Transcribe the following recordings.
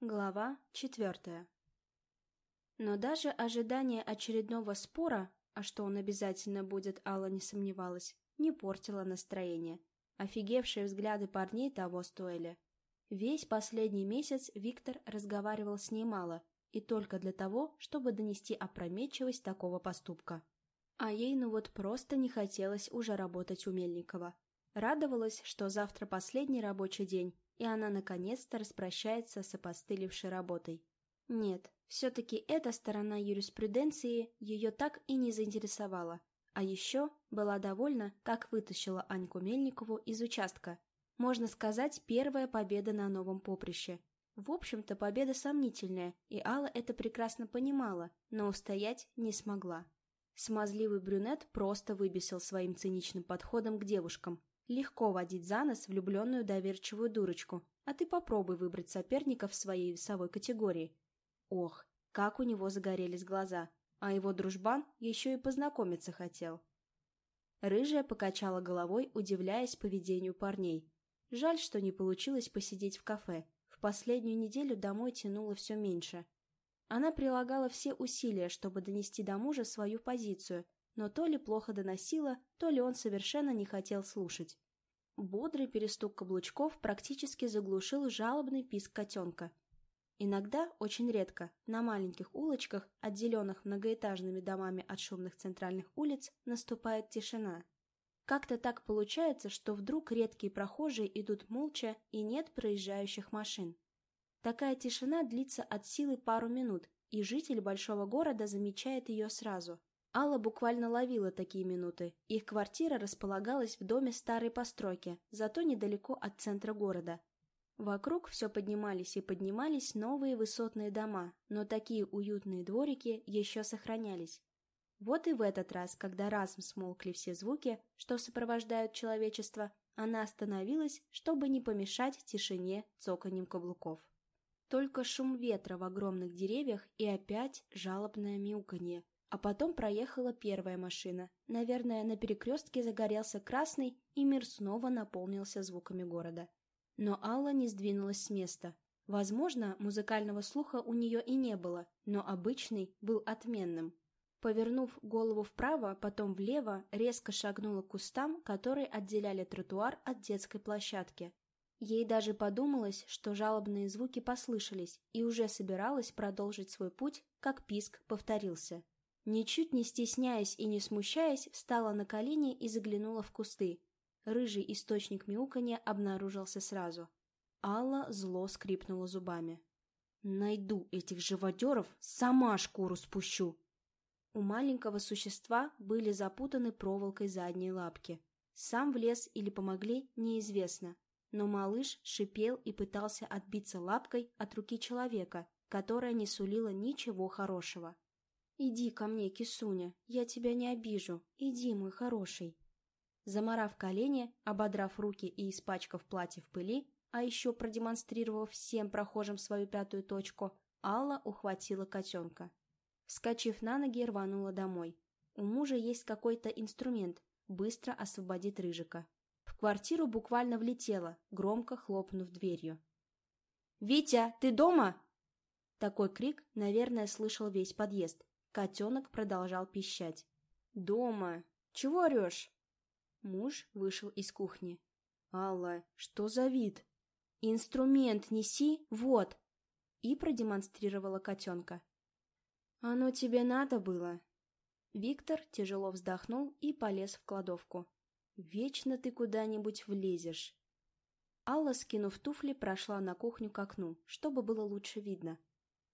Глава четвертая. Но даже ожидание очередного спора, а что он обязательно будет, Алла не сомневалась, не портило настроение. Офигевшие взгляды парней того стоили. Весь последний месяц Виктор разговаривал с ней мало, и только для того, чтобы донести опрометчивость такого поступка. А ей ну вот просто не хотелось уже работать у Мельникова. Радовалась, что завтра последний рабочий день, и она наконец-то распрощается с опостылевшей работой. Нет, все-таки эта сторона юриспруденции ее так и не заинтересовала. А еще была довольна, как вытащила Аньку Мельникову из участка. Можно сказать, первая победа на новом поприще. В общем-то, победа сомнительная, и Алла это прекрасно понимала, но устоять не смогла. Смазливый брюнет просто выбесил своим циничным подходом к девушкам, Легко водить за нос влюбленную доверчивую дурочку, а ты попробуй выбрать соперника в своей весовой категории. Ох, как у него загорелись глаза, а его дружбан еще и познакомиться хотел. Рыжая покачала головой, удивляясь поведению парней. Жаль, что не получилось посидеть в кафе. В последнюю неделю домой тянуло все меньше. Она прилагала все усилия, чтобы донести до мужа свою позицию, но то ли плохо доносила, то ли он совершенно не хотел слушать. Бодрый перестук каблучков практически заглушил жалобный писк котенка. Иногда, очень редко, на маленьких улочках, отделенных многоэтажными домами от шумных центральных улиц, наступает тишина. Как-то так получается, что вдруг редкие прохожие идут молча и нет проезжающих машин. Такая тишина длится от силы пару минут, и житель большого города замечает ее сразу. Алла буквально ловила такие минуты. Их квартира располагалась в доме старой постройки, зато недалеко от центра города. Вокруг все поднимались и поднимались новые высотные дома, но такие уютные дворики еще сохранялись. Вот и в этот раз, когда разом смолкли все звуки, что сопровождают человечество, она остановилась, чтобы не помешать тишине цоканьем каблуков. Только шум ветра в огромных деревьях и опять жалобное мяуканье, а потом проехала первая машина. Наверное, на перекрестке загорелся красный, и мир снова наполнился звуками города. Но Алла не сдвинулась с места. Возможно, музыкального слуха у нее и не было, но обычный был отменным. Повернув голову вправо, потом влево, резко шагнула к кустам, которые отделяли тротуар от детской площадки. Ей даже подумалось, что жалобные звуки послышались, и уже собиралась продолжить свой путь, как писк повторился. Ничуть не стесняясь и не смущаясь, встала на колени и заглянула в кусты. Рыжий источник мяуканья обнаружился сразу. Алла зло скрипнула зубами. «Найду этих живодеров, сама шкуру спущу!» У маленького существа были запутаны проволокой задние лапки. Сам влез или помогли, неизвестно. Но малыш шипел и пытался отбиться лапкой от руки человека, которая не сулила ничего хорошего. «Иди ко мне, кисуня, я тебя не обижу. Иди, мой хороший». Заморав колени, ободрав руки и испачкав платье в пыли, а еще продемонстрировав всем прохожим свою пятую точку, Алла ухватила котенка. Вскочив на ноги, рванула домой. У мужа есть какой-то инструмент, быстро освободит Рыжика. В квартиру буквально влетела, громко хлопнув дверью. «Витя, ты дома?» Такой крик, наверное, слышал весь подъезд. Котенок продолжал пищать. «Дома! Чего орешь?» Муж вышел из кухни. «Алла, что за вид?» «Инструмент неси, вот!» И продемонстрировала котенка. «Оно тебе надо было?» Виктор тяжело вздохнул и полез в кладовку. «Вечно ты куда-нибудь влезешь!» Алла, скинув туфли, прошла на кухню к окну, чтобы было лучше видно.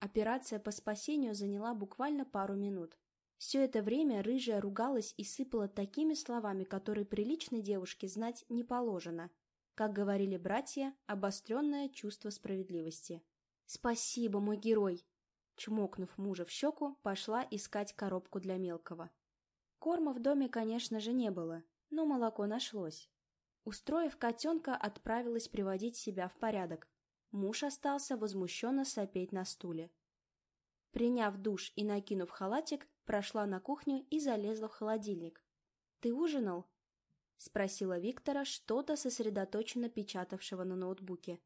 Операция по спасению заняла буквально пару минут. Все это время рыжая ругалась и сыпала такими словами, которые приличной девушке знать не положено. Как говорили братья, обостренное чувство справедливости. «Спасибо, мой герой!» Чмокнув мужа в щеку, пошла искать коробку для мелкого. Корма в доме, конечно же, не было, но молоко нашлось. Устроив котенка, отправилась приводить себя в порядок. Муж остался возмущенно сопеть на стуле. Приняв душ и накинув халатик, прошла на кухню и залезла в холодильник. «Ты ужинал?» — спросила Виктора, что-то сосредоточенно печатавшего на ноутбуке.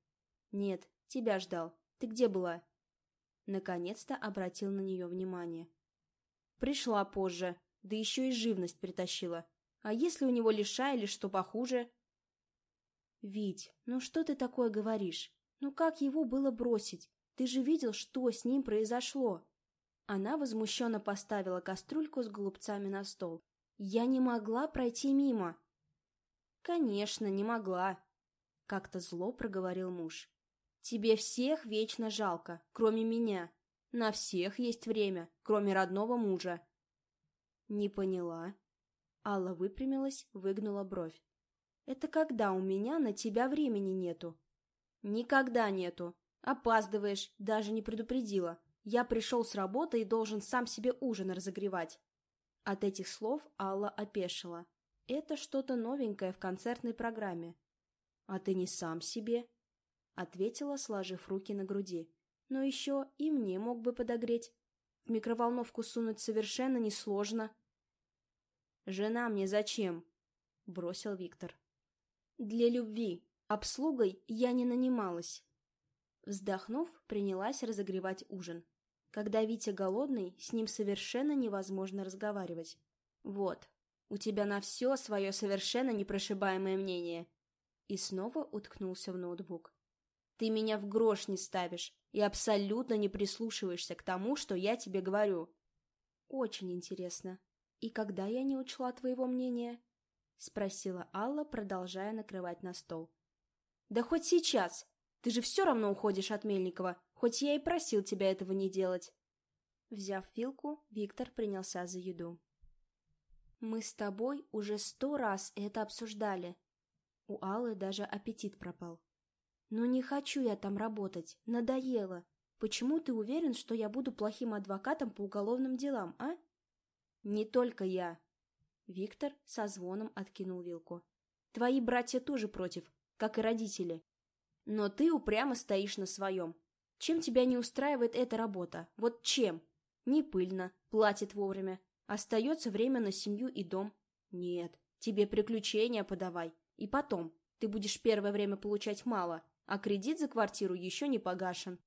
«Нет, тебя ждал. Ты где была?» Наконец-то обратил на нее внимание. «Пришла позже, да еще и живность притащила. А если у него лиша или что похуже?» «Вить, ну что ты такое говоришь? Ну как его было бросить? Ты же видел, что с ним произошло?» Она возмущенно поставила кастрюльку с голубцами на стол. «Я не могла пройти мимо!» «Конечно, не могла!» Как-то зло проговорил муж. «Тебе всех вечно жалко, кроме меня. На всех есть время, кроме родного мужа». «Не поняла». Алла выпрямилась, выгнула бровь. Это когда у меня на тебя времени нету. Никогда нету. Опаздываешь, даже не предупредила. Я пришел с работы и должен сам себе ужин разогревать. От этих слов Алла опешила. Это что-то новенькое в концертной программе. А ты не сам себе? Ответила, сложив руки на груди. Но еще и мне мог бы подогреть. В микроволновку сунуть совершенно несложно. «Жена мне зачем?» — бросил Виктор. Для любви. Обслугой я не нанималась. Вздохнув, принялась разогревать ужин. Когда Витя голодный, с ним совершенно невозможно разговаривать. Вот, у тебя на все свое совершенно непрошибаемое мнение. И снова уткнулся в ноутбук. Ты меня в грош не ставишь и абсолютно не прислушиваешься к тому, что я тебе говорю. Очень интересно. И когда я не учла твоего мнения? — спросила Алла, продолжая накрывать на стол. «Да хоть сейчас! Ты же все равно уходишь от Мельникова, хоть я и просил тебя этого не делать!» Взяв вилку, Виктор принялся за еду. «Мы с тобой уже сто раз это обсуждали». У Аллы даже аппетит пропал. «Но не хочу я там работать, надоело. Почему ты уверен, что я буду плохим адвокатом по уголовным делам, а?» «Не только я», Виктор со звоном откинул вилку. «Твои братья тоже против, как и родители. Но ты упрямо стоишь на своем. Чем тебя не устраивает эта работа? Вот чем? Не пыльно, платит вовремя. Остается время на семью и дом. Нет, тебе приключения подавай. И потом, ты будешь первое время получать мало, а кредит за квартиру еще не погашен.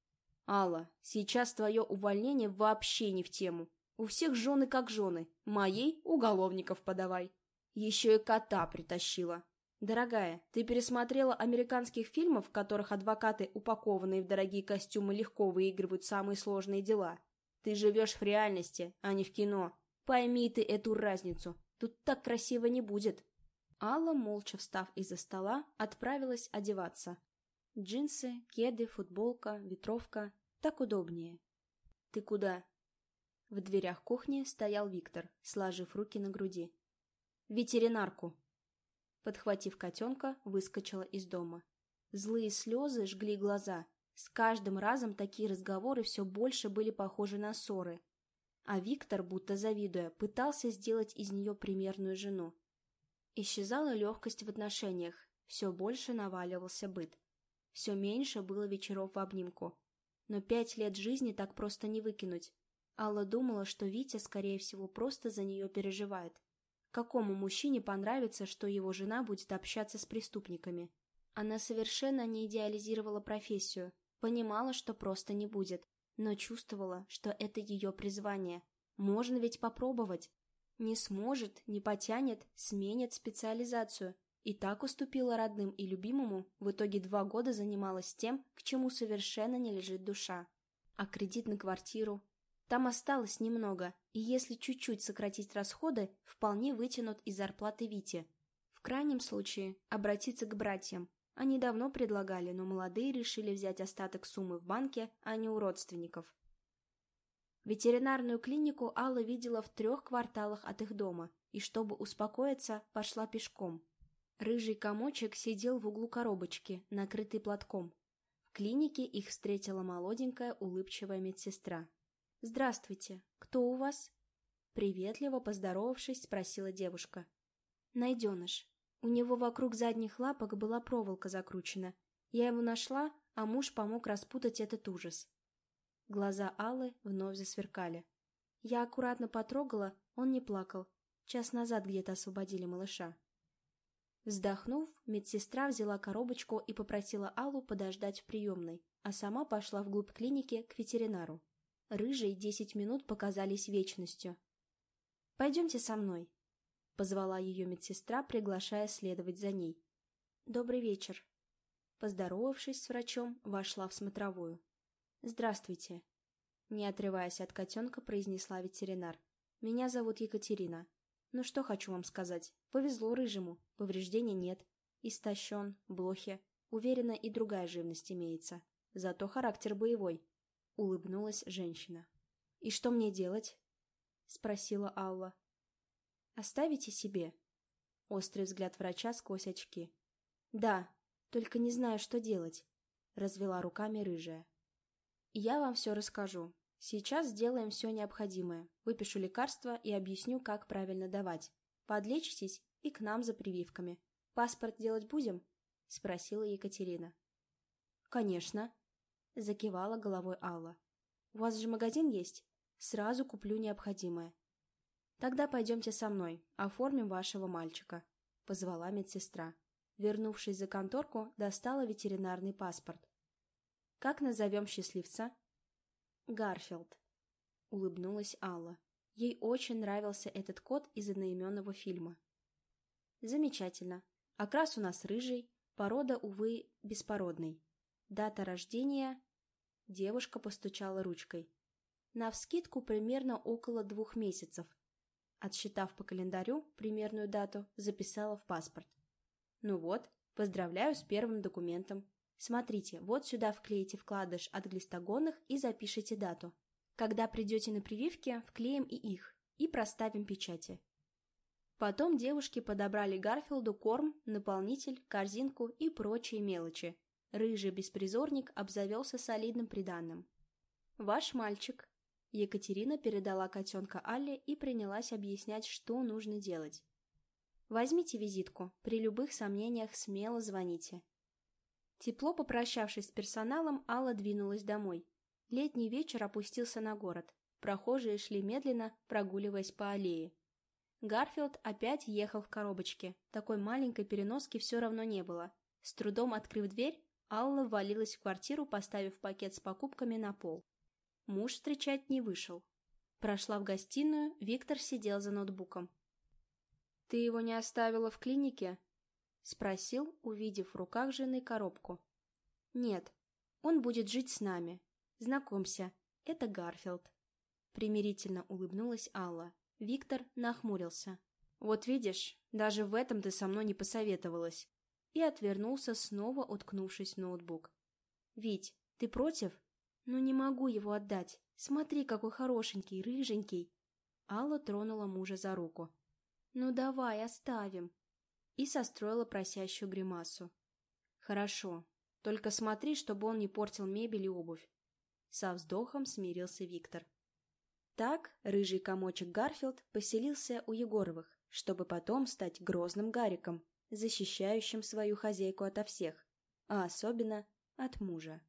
Алла, сейчас твое увольнение вообще не в тему. У всех жены как жены, моей уголовников подавай. Еще и кота притащила. Дорогая, ты пересмотрела американских фильмов, в которых адвокаты, упакованные в дорогие костюмы, легко выигрывают самые сложные дела? Ты живешь в реальности, а не в кино. Пойми ты эту разницу. Тут так красиво не будет. Алла, молча встав из-за стола, отправилась одеваться. Джинсы, кеды, футболка, ветровка. Так удобнее. Ты куда? В дверях кухни стоял Виктор, сложив руки на груди. «Ветеринарку!» Подхватив котенка, выскочила из дома. Злые слезы жгли глаза. С каждым разом такие разговоры все больше были похожи на ссоры. А Виктор, будто завидуя, пытался сделать из нее примерную жену. Исчезала легкость в отношениях, все больше наваливался быт. Все меньше было вечеров в обнимку. Но пять лет жизни так просто не выкинуть. Алла думала, что Витя, скорее всего, просто за нее переживает. Какому мужчине понравится, что его жена будет общаться с преступниками? Она совершенно не идеализировала профессию, понимала, что просто не будет, но чувствовала, что это ее призвание. Можно ведь попробовать. Не сможет, не потянет, сменит специализацию. И так уступила родным и любимому, в итоге два года занималась тем, к чему совершенно не лежит душа. А кредит на квартиру, там осталось немного, и если чуть-чуть сократить расходы, вполне вытянут из зарплаты Вити. В крайнем случае, обратиться к братьям. Они давно предлагали, но молодые решили взять остаток суммы в банке, а не у родственников. Ветеринарную клинику Алла видела в трех кварталах от их дома, и чтобы успокоиться, пошла пешком. Рыжий комочек сидел в углу коробочки, накрытый платком. В клинике их встретила молоденькая улыбчивая медсестра. «Здравствуйте. Кто у вас?» Приветливо поздоровавшись, спросила девушка. «Найденыш. У него вокруг задних лапок была проволока закручена. Я его нашла, а муж помог распутать этот ужас». Глаза Аллы вновь засверкали. Я аккуратно потрогала, он не плакал. Час назад где-то освободили малыша. Вздохнув, медсестра взяла коробочку и попросила Аллу подождать в приемной, а сама пошла вглубь клиники к ветеринару. Рыжей десять минут показались вечностью. «Пойдемте со мной», — позвала ее медсестра, приглашая следовать за ней. «Добрый вечер». Поздоровавшись с врачом, вошла в смотровую. «Здравствуйте», — не отрываясь от котенка, произнесла ветеринар. «Меня зовут Екатерина. Ну что хочу вам сказать. Повезло рыжему, повреждений нет. Истощен, блохи. Уверена, и другая живность имеется. Зато характер боевой. Улыбнулась женщина. «И что мне делать?» Спросила Алла. «Оставите себе?» Острый взгляд врача сквозь очки. «Да, только не знаю, что делать», — развела руками рыжая. «Я вам все расскажу. Сейчас сделаем все необходимое. Выпишу лекарства и объясню, как правильно давать. Подлечитесь и к нам за прививками. Паспорт делать будем?» — спросила Екатерина. «Конечно», — закивала головой Алла. «У вас же магазин есть? Сразу куплю необходимое». «Тогда пойдемте со мной, оформим вашего мальчика», — позвала медсестра. Вернувшись за конторку, достала ветеринарный паспорт. «Как назовем счастливца?» «Гарфилд», — улыбнулась Алла. Ей очень нравился этот кот из одноименного фильма. «Замечательно. Окрас у нас рыжий, порода, увы, беспородный. Дата рождения...» Девушка постучала ручкой. Навскидку примерно около двух месяцев. Отсчитав по календарю примерную дату, записала в паспорт. «Ну вот, поздравляю с первым документом. Смотрите, вот сюда вклеите вкладыш от глистогонных и запишите дату. Когда придете на прививки, вклеим и их, и проставим печати. Потом девушки подобрали Гарфилду корм, наполнитель, корзинку и прочие мелочи. Рыжий беспризорник обзавелся солидным приданным. «Ваш мальчик». Екатерина передала котенка Алле и принялась объяснять, что нужно делать. «Возьмите визитку. При любых сомнениях смело звоните. Тепло попрощавшись с персоналом, Алла двинулась домой. Летний вечер опустился на город. Прохожие шли медленно, прогуливаясь по аллее. Гарфилд опять ехал в коробочке. Такой маленькой переноски все равно не было. С трудом открыв дверь, Алла ввалилась в квартиру, поставив пакет с покупками на пол. Муж встречать не вышел. Прошла в гостиную, Виктор сидел за ноутбуком. «Ты его не оставила в клинике?» — спросил, увидев в руках жены коробку. «Нет, он будет жить с нами. Знакомься, это Гарфилд». Примирительно улыбнулась Алла. Виктор нахмурился. «Вот видишь, даже в этом ты со мной не посоветовалась». И отвернулся, снова уткнувшись в ноутбук. «Вить, ты против?» «Ну не могу его отдать. Смотри, какой хорошенький, рыженький». Алла тронула мужа за руку. «Ну давай, оставим и состроила просящую гримасу. «Хорошо, только смотри, чтобы он не портил мебель и обувь». Со вздохом смирился Виктор. Так рыжий комочек Гарфилд поселился у Егоровых, чтобы потом стать грозным Гариком, защищающим свою хозяйку ото всех, а особенно от мужа.